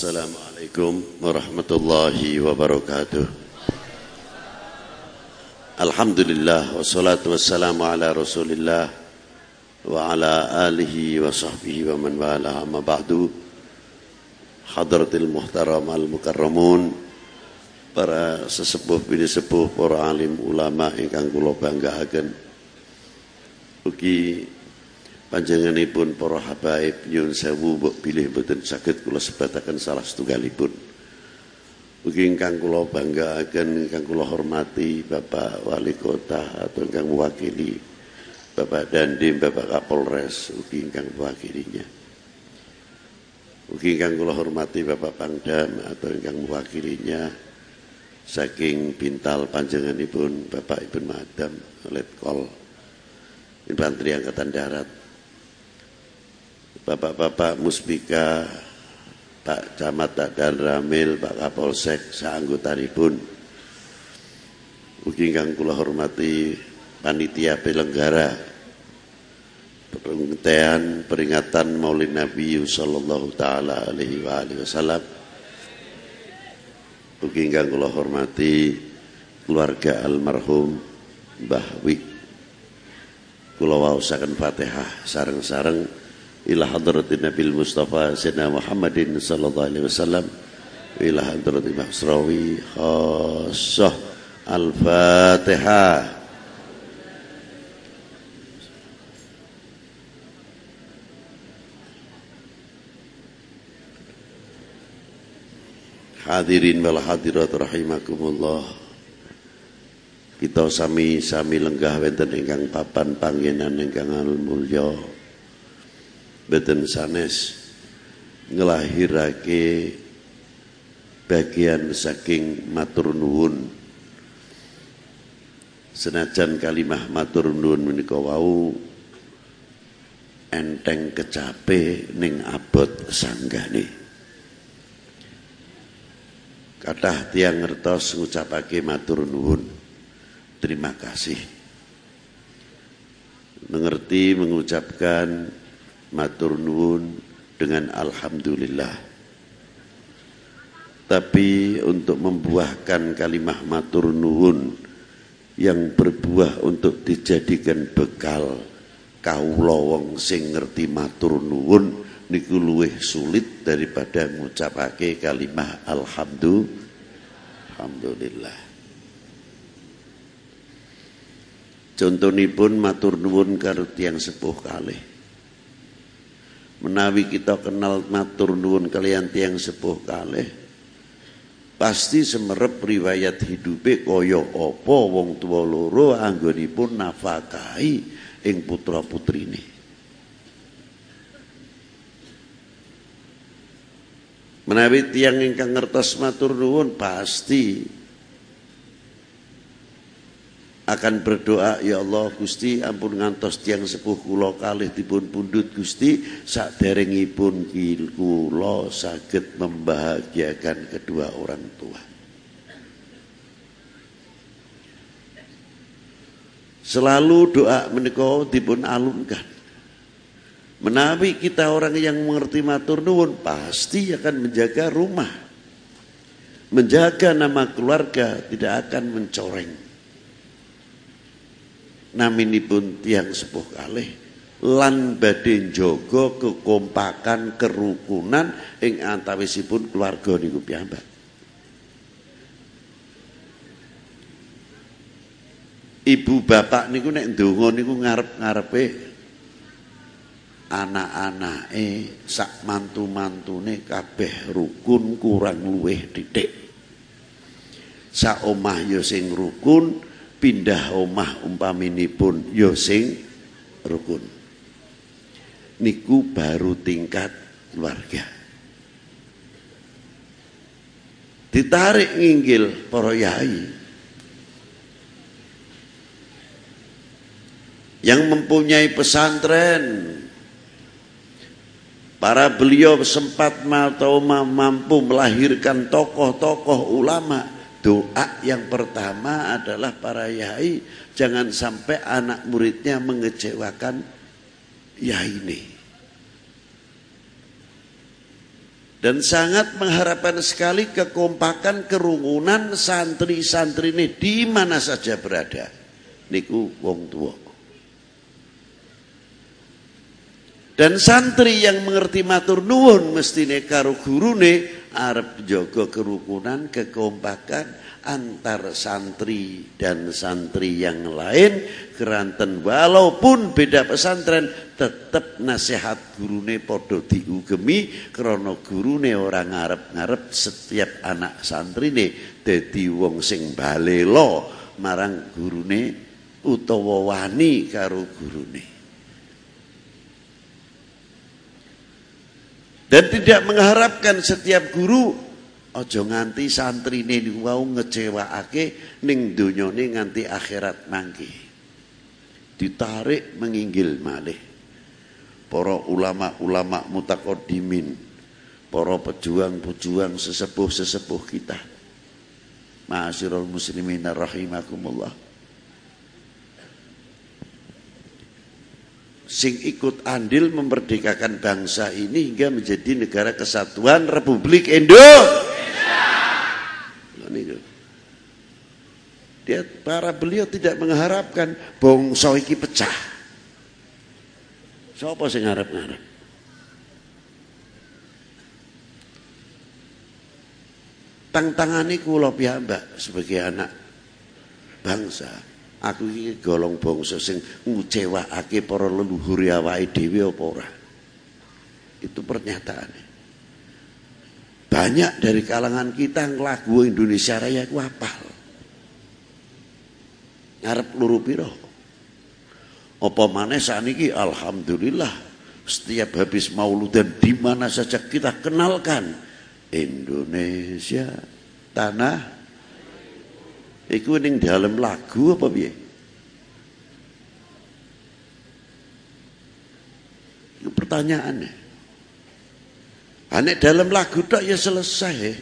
Assalamualaikum warahmatullahi wabarakatuh. Alhamdulillah wassalatu wassalamu ala Rasulillah wa ala alihi wa sahbihi wa man wala amma ba'du. Hadratil muhtaram al mukarramun para sesepuh bini sepuh para alim ulama ingkang kula banggaaken. Ugi panjenenganipun para habaib nyun sewu mbok bilih mboten saged kula sebataken salah setunggalipun. Ugi ingkang kula banggaaken ingkang kula hormati Bapak Wali Kota atau ingkang mewakili Bapak Dandim Bapak Kapolres ugi ingkang mewakilinya. Ugi ingkang kula hormati Bapak Pangdam atau ingkang mewakilinya saking pintal panjenenganipun Bapak Ibn Madam Letkol Infanteri Angkatan Darat Bapak-bapak Musbika, Pak Camat dan Ramil, Pak Kapolsek, pun, Ugi ingkang kula hormati panitia penyelenggara pengertian peringatan Maulid Nabi sallallahu taala alaihi wa alihi wasallam. Ugi ingkang kula hormati keluarga almarhum Mbah Wi. Kula waosaken Fatihah sareng-sareng ila hadratin Nabi Mustafa Sayyidina Muhammadin sallallahu alaihi wasallam ila hadratin Mahsrawi khassah Al-Fatihah Hadirin wal hadirat rahimakumullah. Kita sami sami lenggah wonten ingkang papan panggenan ingkang mulya beten sanes ngelahirake bagian saking matur nuwun. Senajan kalimah matur nuwun menika enteng kecape ning abot sanggane. Kathah tiang ngertos ngucapake matur nuwun. Terima kasih. Mengerti mengucapkan matur nuwun dengan alhamdulillah. Tapi untuk membuahkan kalimah matur nuwun yang berbuah untuk dijadikan bekal kaula wong sing ngerti matur nuwun niku luwih sulit daripada ngucapake kalimah alhamdulillah. Contonipun matur nuwun karo tiyang sepuh kalih menawi kita kenal matur nuwun kalian tiang sepuh kalih pasti semerep riwayat hidupe kaya apa wong tua loro anggonipun nafakahi ing putra putrine menawi tiang ingkang ngertos matur nuwun pasti akan berdoa ya Allah Gusti ampun ngantos tiang sepuh kula kalih dipun pundut Gusti saderengipun kula saged membahagiakan kedua orang tua. Selalu doa menika dipun alunkan. Menawi kita orang yang mengerti matur nuwun pasti akan menjaga rumah. Menjaga nama keluarga tidak akan mencoreng naminipun tiang sepuh kalih lan badhe jaga kekompakan kerukunan ing antawisipun keluarga niku piyambak. Ibu bapak niku nek ndonga niku ngarep-ngarepe anak-anake sak mantu-mantune kabeh rukun kurang luweh titik. Sak omah ya sing rukun, pindah omah umpaminipun ya sing rukun. Niku baru tingkat keluarga. Ditarik nginggil para yai. Yang mempunyai pesantren. Para beliau sempat atau mampu melahirkan tokoh-tokoh ulama Doa yang pertama adalah para yai jangan sampai anak muridnya mengecewakan yai ini. dan sangat mengharapkan sekali kekompakan kerukunan santri-santri ini di mana saja berada niku wong tua dan santri yang mengerti matur nuwun mestine karo gurune arep jaga kerukunan kekompakan antar santri dan santri yang lain keranten walaupun beda pesantren tetap nasihat gurune podo diugemi krono gurune orang ngarep-ngarep setiap anak santri nih dadi wong sing balelo marang gurune utawa wani karo gurune dan tidak mengharapkan setiap guru Ojo nganti santri ini wau ngecewaake ning donyane nganti akhirat mangke. Ditarik menginggil malih. Para ulama-ulama mutakodimin, para pejuang-pejuang sesepuh-sesepuh kita. Ma'asyiral muslimin rahimakumullah. Sing ikut andil memerdekakan bangsa ini hingga menjadi negara kesatuan Republik Indonesia. Dia para beliau tidak mengharapkan bangsa iki pecah. Siapa sing ngarep-ngarep? Tang-tangane kula piyambak sebagai anak bangsa. Aku iki golong bangsa sing ngucewakake para leluhur awake dhewe apa ora. Itu pernyataannya. Banyak dari kalangan kita lagu Indonesia Raya ku apal. Ngarep luru piro. Apa maneh saniki alhamdulillah setiap habis mauludan di mana saja kita kenalkan Indonesia tanah iku ning dalam lagu apa piye? Itu pertanyaannya. Hanya dalam lagu tak ya selesai.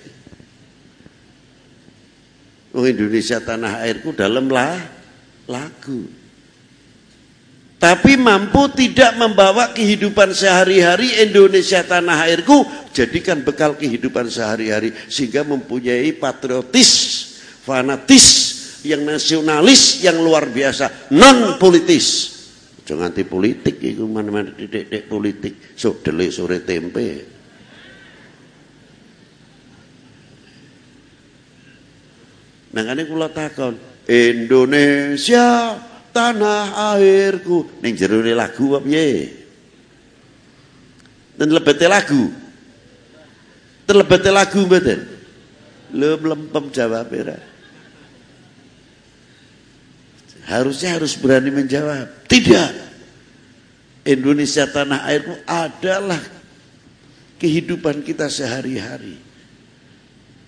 Oh Indonesia tanah airku dalam lah, lagu. Tapi mampu tidak membawa kehidupan sehari-hari Indonesia tanah airku jadikan bekal kehidupan sehari-hari sehingga mempunyai patriotis, fanatis, yang nasionalis yang luar biasa, non politis. Jangan anti politik itu mana-mana titik politik. So delik sore tempe. Nangane kula takon, Indonesia tanah airku. Ning jero lagu apa piye? Dan lebete lagu. Terlebete lagu mboten? Lho mlempem jawab ora. Harusnya harus berani menjawab. Tidak. Indonesia tanah airku adalah kehidupan kita sehari-hari.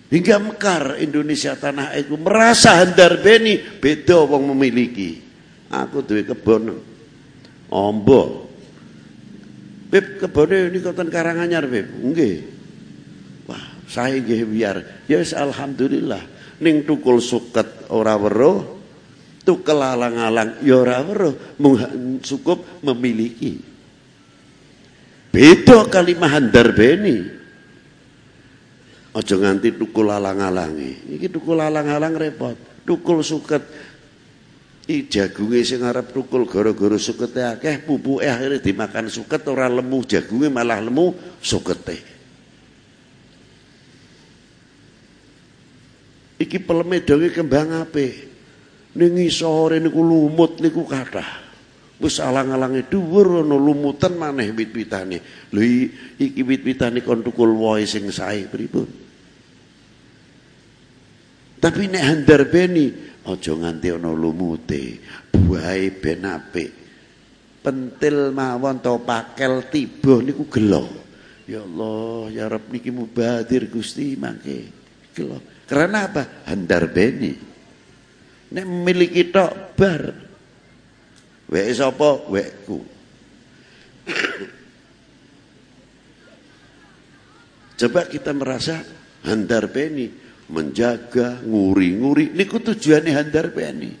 Hingga mekar Indonesia tanah airku merasa handar beni beda wong memiliki. Aku duwe kebon ombo. Beb kebone ini koten karanganyar beb. Nggih. Wah, saya nggih biar. Ya yes, alhamdulillah. Ning tukul suket ora weruh, tukel alang-alang ya cukup memiliki. Beda kalimah handar beni. Aja nganti tukul alang-alangi. Iki tukul alang-alang repot. Tukul suket i jagunge sing arep tukul gara-gara sukete akeh, pupuke akhirnya dimakan suket ora lemu jagunge malah lemu sukete. Iki peleme dhewe kembang apik. Ning isore niku lumut niku kathah. Wis alang-alange dhuwur ana lumutan maneh wit-witane. Lho iki wit-witane kon tukul wohe sing sae pripun? Tapi nek handar beni aja nganti ana lumute. Buahe ben apik. Pentil mawon to pakel tiba niku gelo. Ya Allah, ya Rabb niki mubadir Gusti mangke. Gelo. Karena apa? Handar beni. Nek memiliki tok bar. Wek sapa? Wekku. Coba kita merasa handar beni menjaga, nguri-nguri. Niku tujuannya handar beni.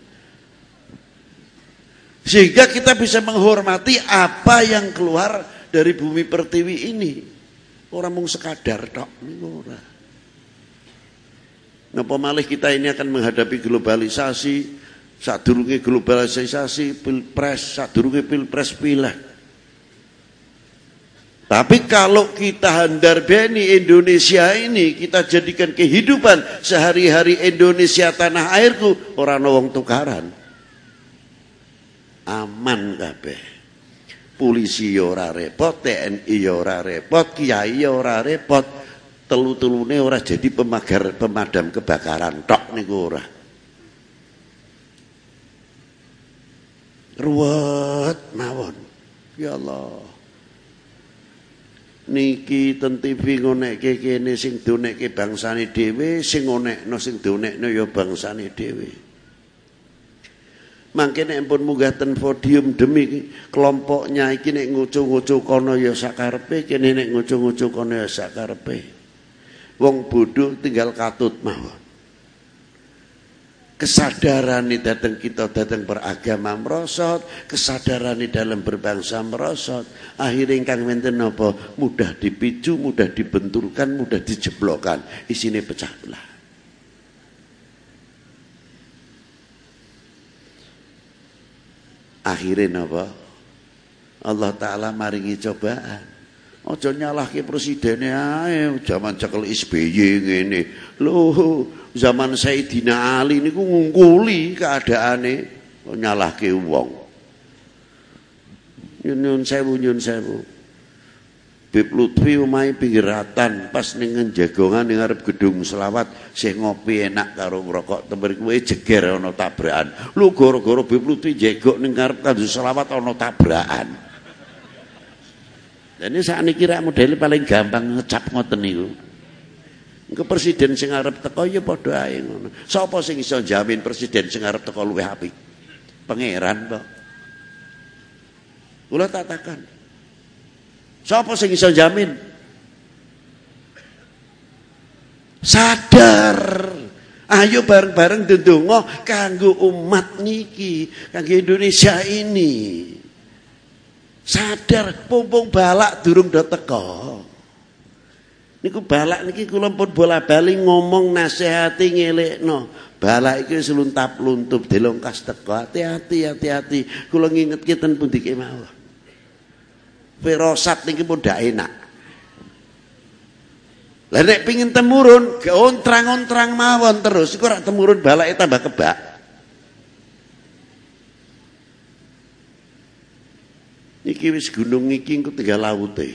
Sehingga kita bisa menghormati apa yang keluar dari bumi pertiwi ini. Orang mau sekadar tok niku ora. Napa malih kita ini akan menghadapi globalisasi, sadurunge globalisasi, pilpres, sadurunge pilpres pilah. Tapi kalau kita handar beni Indonesia ini, kita jadikan kehidupan sehari-hari Indonesia tanah airku, orang wong tukaran. Aman kabeh. Polisi ya ora repot, TNI ya ora repot, kiai ya ora repot. Telu-telune ora jadi pemagar pemadam kebakaran tok niku ora. Ruwet mawon. Ya Allah niki ten TV ngonekke kene sing donekke bangsane dhewe sing ngonekno sing donekno ya bangsane dhewe mangke nek pun munggah ten podium demi kelompoknya iki nek ngucu-ngucu kono ya sakarepe kene nek ngucu-ngucu kono ya sakarepe wong bodoh tinggal katut mawon. Kesadaran ini datang kita datang beragama merosot kesadaran dalam berbangsa merosot akhirnya ingkang menten apa? Mudah dipicu mudah dibenturkan mudah dijeblokkan isine pecah belah. Akhirnya apa Allah Ta'ala maringi cobaan Ojo nyalahke presiden ae zaman cekel SBY ngene. Lho, zaman Sayyidina Ali niku ngungkuli keadaane nyalahke wong. Nyun sewu nyun sewu. Bib Lutfi omahe pinggiratan pas ning jagongan ning ngarep gedung selawat sing ngopi enak karo ngrokok tember kuwe jeger ana tabrakan. Lu gara-gara Bib Lutfi jegok ning ngarep kadung selawat ana tabrakan. Dan ini saat ini kira model paling gampang ngecap ngoten niku. Engko presiden sing arep teko ya padha ae ngono. Sapa sing iso jamin presiden sing arep teko luwih apik? Pangeran kok. Kula tatakan. Sapa sing iso jamin? Sadar. Ayo bareng-bareng ndedonga kanggo umat niki, kanggo Indonesia ini. Sadar pumpung balak durung do teko. Niku balak niki kula pun bola-bali ngomong nasihati ngelekno. Balak iki seluntap luntup delongkas teko. Hati-hati, hati-hati. Kula ngingetke ten pundi kemawon. Firasat niki pun ndak enak. Lah nek pengin temurun, ontrang-ontrang mawon terus iku ora temurun balake tambah kebak. Iki wis gunung iki engko tinggal laute.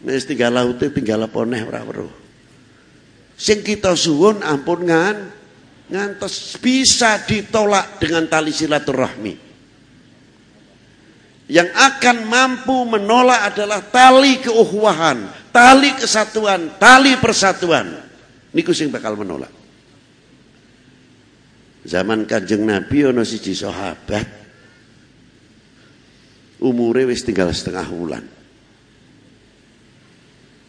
Wis tinggal laute tinggal apa neh ora weruh. Sing kita suwun ampun ngan ngantos bisa ditolak dengan tali silaturahmi. Yang akan mampu menolak adalah tali keuhuwahan, tali kesatuan, tali persatuan. Niku sing bakal menolak. Zaman Kanjeng Nabi ono siji sahabat umure wis tinggal setengah bulan.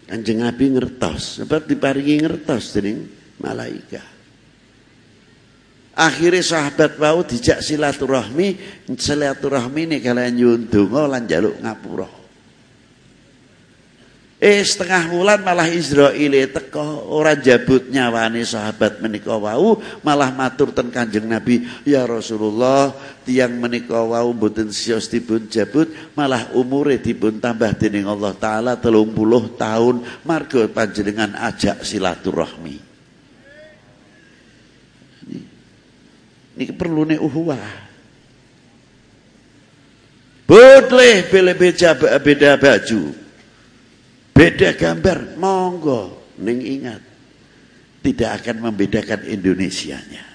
Kanjeng Nabi ngertos, sebab diparingi ngertos dening malaikat. Akhirnya sahabat mau dijak silaturahmi, silaturahmi ini kalian nyun donga lan jaluk ngapura. Eh setengah bulan malah Israel teko ora jabut nyawane sahabat menika wau malah matur ten Kanjeng Nabi ya Rasulullah tiang menika wau mboten sios dipun jabut malah umure dipun tambah dening Allah taala 30 tahun marga panjenengan ajak silaturahmi. Ini perlu nih uhuwah. Boleh beda baju. Beda gambar, monggo. Ning ingat, tidak akan membedakan Indonesianya.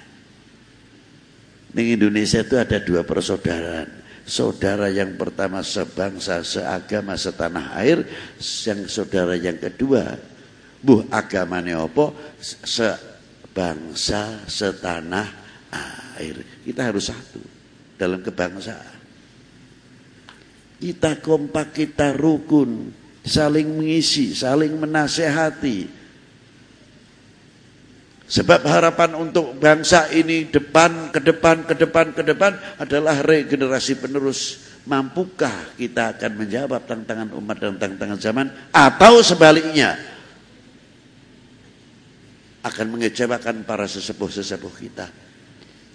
Ning Indonesia itu ada dua persaudaraan. Saudara yang pertama sebangsa, seagama, setanah air. Yang saudara yang kedua, buh agamanya apa? Sebangsa, setanah air. Kita harus satu dalam kebangsaan. Kita kompak, kita rukun, saling mengisi, saling menasehati. Sebab harapan untuk bangsa ini depan, ke depan, ke depan, ke depan adalah regenerasi penerus Mampukah kita akan menjawab tantangan umat dan tantangan zaman atau sebaliknya akan mengecewakan para sesepuh-sesepuh kita.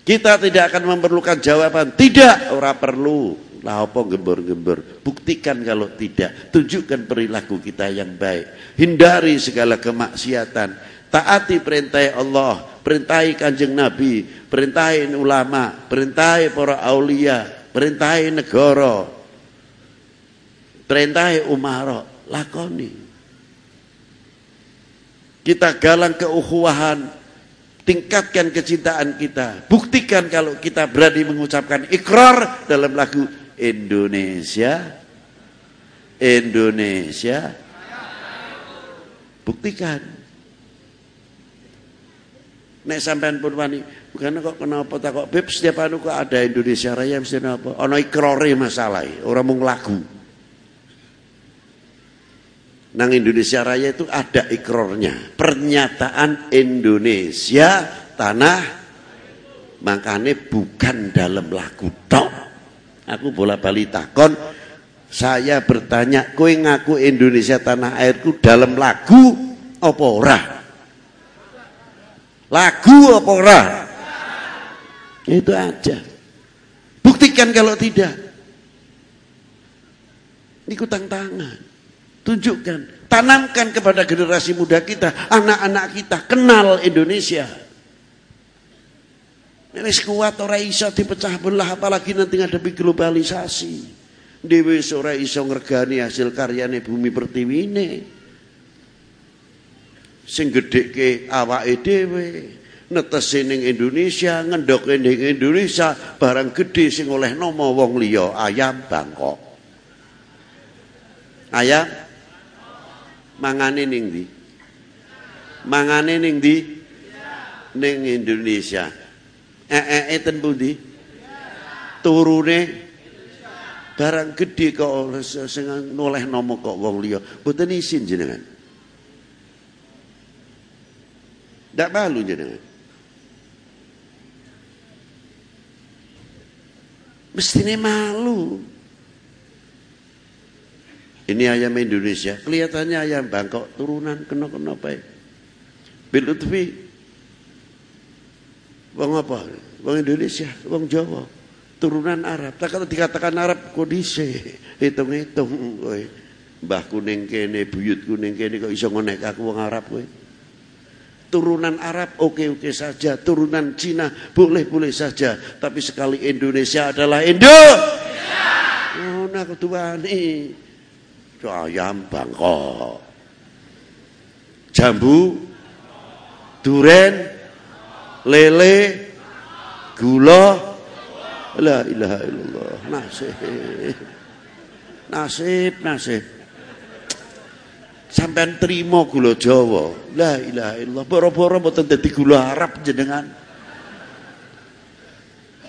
Kita tidak akan memerlukan jawaban, tidak, ora perlu. Lah apa gembur-gembur. Buktikan kalau tidak. Tunjukkan perilaku kita yang baik. Hindari segala kemaksiatan. Taati perintah Allah, perintahi kanjeng Nabi, perintahi ulama, perintahi para aulia, perintahi negara, perintahi umara, lakoni. Kita galang keukhuwahan, tingkatkan kecintaan kita, buktikan kalau kita berani mengucapkan ikrar dalam lagu Indonesia. Indonesia. Buktikan. Nek sampean pun wani bukan kok kenapa tak kok beb setiap anu kok ada Indonesia Raya mesti apa? Ana ikrare masalah orang mung lagu. Nang Indonesia Raya itu ada ikrornya pernyataan Indonesia tanah makanya bukan dalam lagu tok Aku bola bali takon, saya bertanya, kowe ngaku Indonesia tanah airku dalam lagu apa ora? Lagu apa ora? Itu aja. Buktikan kalau tidak. Ini tantangan. Tunjukkan. Tanamkan kepada generasi muda kita. Anak-anak kita. Kenal Indonesia. Wis kuat ora iso dipecah belah apalagi nanti ngadepi globalisasi. Dewi ora iso ngergani hasil karyane bumi pertiwine. Sing gedhekke awake dhewe. Netesi ning Indonesia, ngendoke ning Indonesia, barang gede sing oleh nama wong liya ayam Bangkok. Ayam mangane ning ndi? Mangane ning ndi? Ning Indonesia ee eten pundi? Turune. Barang gede kok sing noleh nama kok wong liya. Mboten isin jenengan. Ndak malu jenengan. Mestine malu. Ini ayam Indonesia. Kelihatannya ayam Bangkok turunan kena-kena baik. Bil Wong apa? Wong Indonesia, wong Jawa, turunan Arab. Tak kalau dikatakan Arab kondisi, hitung-hitung kowe. Mbah kuning kene, buyut kuning kene kok iso ngonek aku wong Arab kowe. Turunan Arab oke-oke saja, turunan Cina boleh-boleh saja, tapi sekali Indonesia adalah Indo. Oh, nak tuani. Ayam Bangkok. Jambu, duren, lele, gula, la ilaha illallah, nasib, nasib, nasib. Sampai terima gula Jawa, la ilaha illallah, boro-boro mboten dadi gula Arab jenengan.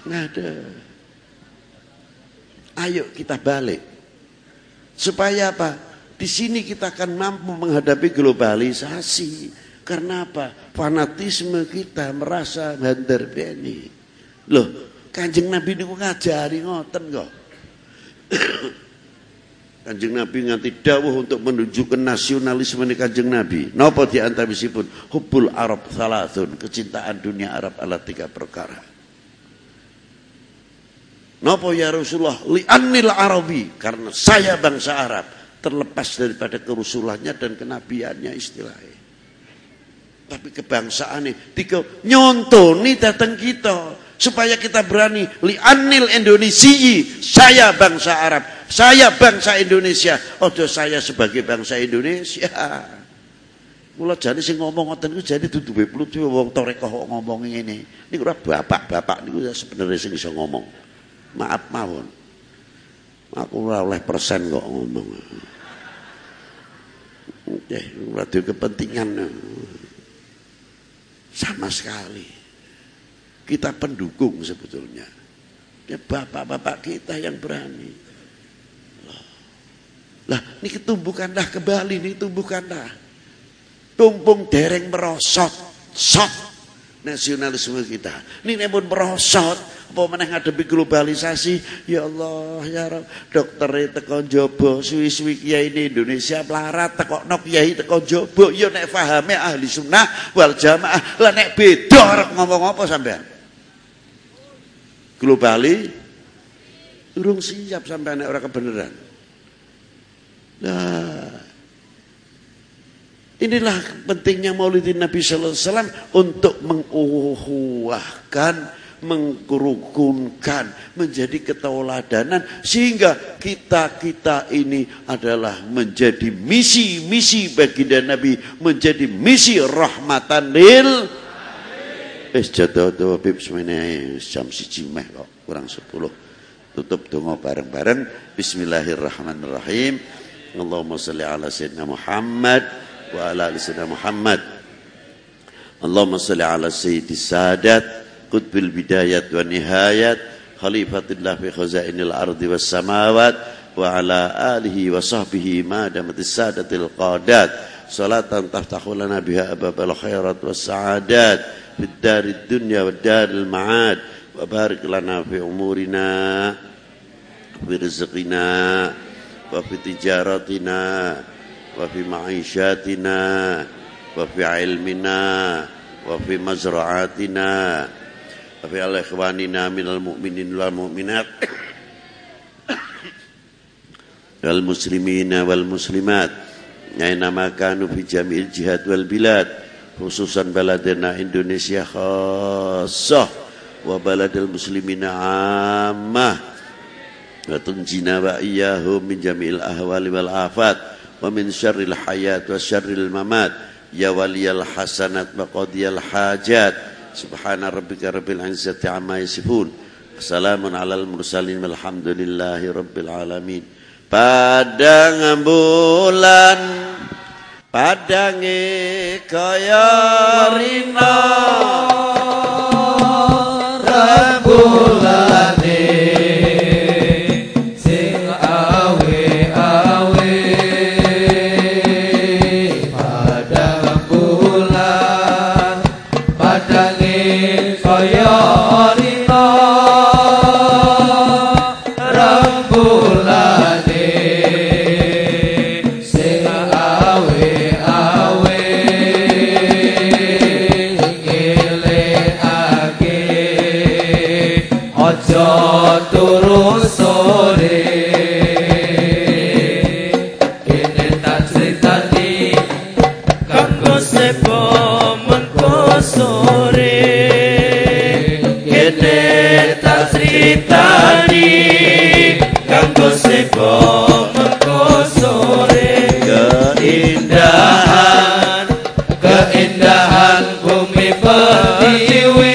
Nggak ada. Ayo kita balik. Supaya apa? Di sini kita akan mampu menghadapi globalisasi. Karena apa? Fanatisme kita merasa bandar beni. Loh, kanjeng Nabi ini ngajari ngoten kok. kanjeng Nabi nganti dawuh untuk menunjukkan nasionalisme ini kanjeng Nabi. Napa di antawisipun hubul Arab salasun, kecintaan dunia Arab ala tiga perkara. Napa ya Rasulullah li'annil Arabi karena saya bangsa Arab terlepas daripada kerusulannya dan kenabiannya istilahnya tapi kebangsaan ini tiga nyontoni datang kita supaya kita berani li anil Indonesia saya bangsa Arab saya bangsa Indonesia ojo saya sebagai bangsa Indonesia Mula jadi sing ngomong ngoten iku jadi dudu beplut wong torekoh ngomong ini. Ini ora bapak-bapak niku sebenarnya sing iso ngomong. Maaf mawon. Aku ora oleh persen kok ngomong. Oke, ora kepentingan. Sama sekali. Kita pendukung sebetulnya. Ya bapak-bapak kita yang berani. Lah, ini ketumbukanlah kembali, ini tumbuhkanlah. Tumpung dereng merosot, sok. Nasionalisme kita. Ini pun merosot, apa meneh ngadepi globalisasi. Ya Allah, ya Rabb, dokter teko jaba, suwi-suwi kiai ini Indonesia melarat teko nok kiai teko jaba. Ya nek fahame ahli sunnah wal jamaah, lah nek beda ngomong apa sampean? Globali urung siap sampean nek ora kebenaran. Nah, Inilah pentingnya maulidin Nabi Sallallahu Alaihi Wasallam untuk menguhuahkan, mengkerukunkan, menjadi ketauladanan sehingga kita kita ini adalah menjadi misi-misi baginda Nabi, menjadi misi rahmatan lil. Es jatuh tuh bib semuanya jam si meh kok kurang sepuluh. Tutup dongo bareng-bareng. Bismillahirrahmanirrahim. Allahumma salli ala sayyidina Muhammad وعلى آل سيدنا محمد اللهم صل على سيد السادات قطب البدايات والنهايات خليفة الله في خزائن الأرض والسماوات وعلى آله وصحبه ما دامت السادة القادات صلاة تفتح لنا بها أبواب الخيرات والسعادات في الدار الدنيا والدار المعاد وبارك لنا في أمورنا وفي رزقنا وفي تجارتنا وفي معيشاتنا وفي علمنا وفي مزرعاتنا وفي إخواننا من المؤمنين والمؤمنات والمسلمين والمسلمات أينما كانوا في جميع الجهات والبلاد خصوصا بلدنا إندونيسيا خاصة وبلد المسلمين عامة وتنجينا وإياهم من جميع الأهوال والآفات wa min hayat wa syarril mamat. Ya hasanat wa hajat. Subhana rabbika rabbil izzati amma yasifun. Salamun alal mursalin walhamdulillahi padang bulan padangi kaya rina. keindahan keindahan bumi pertiwi.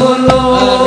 बोलो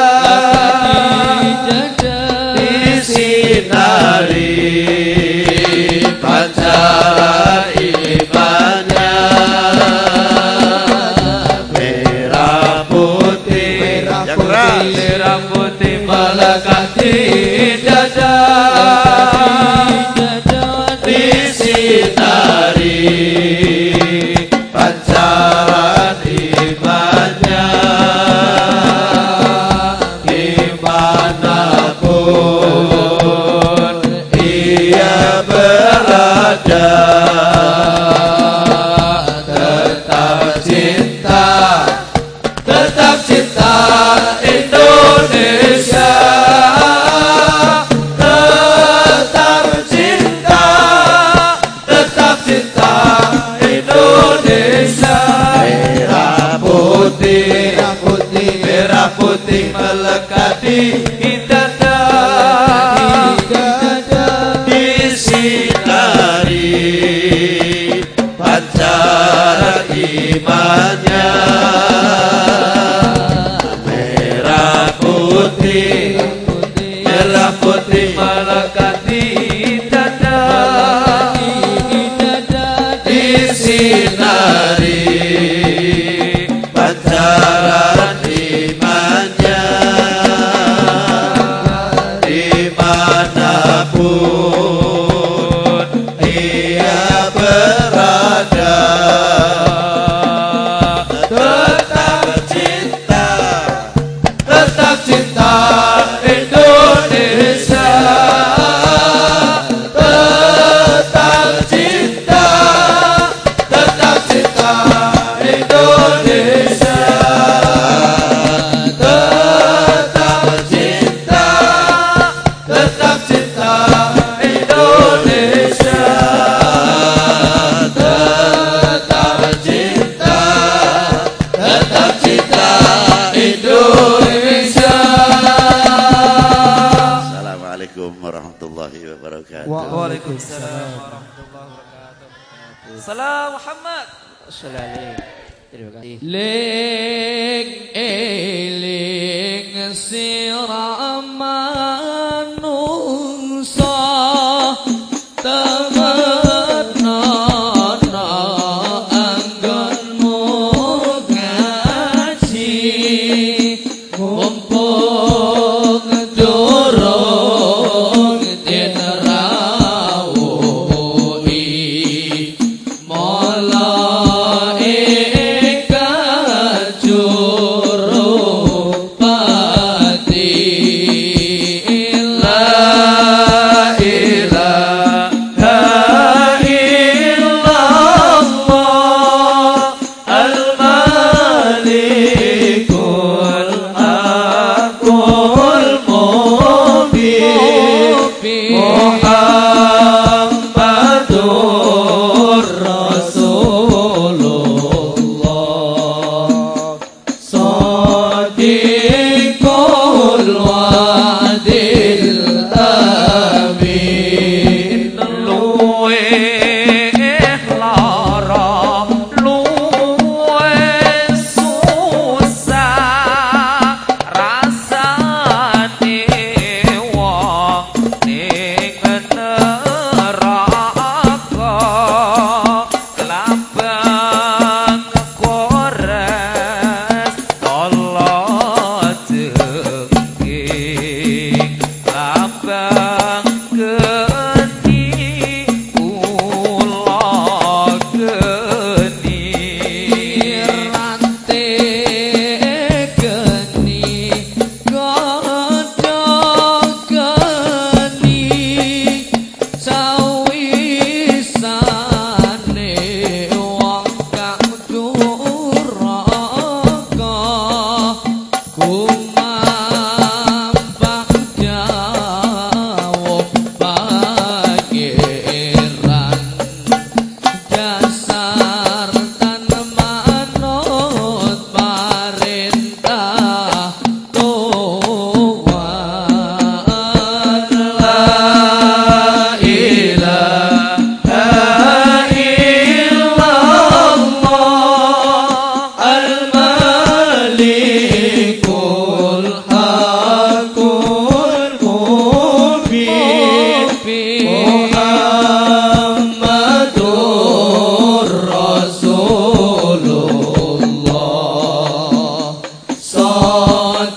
Lá. Fatima Laka Solale. Terima kasih. Le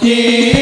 Yeah.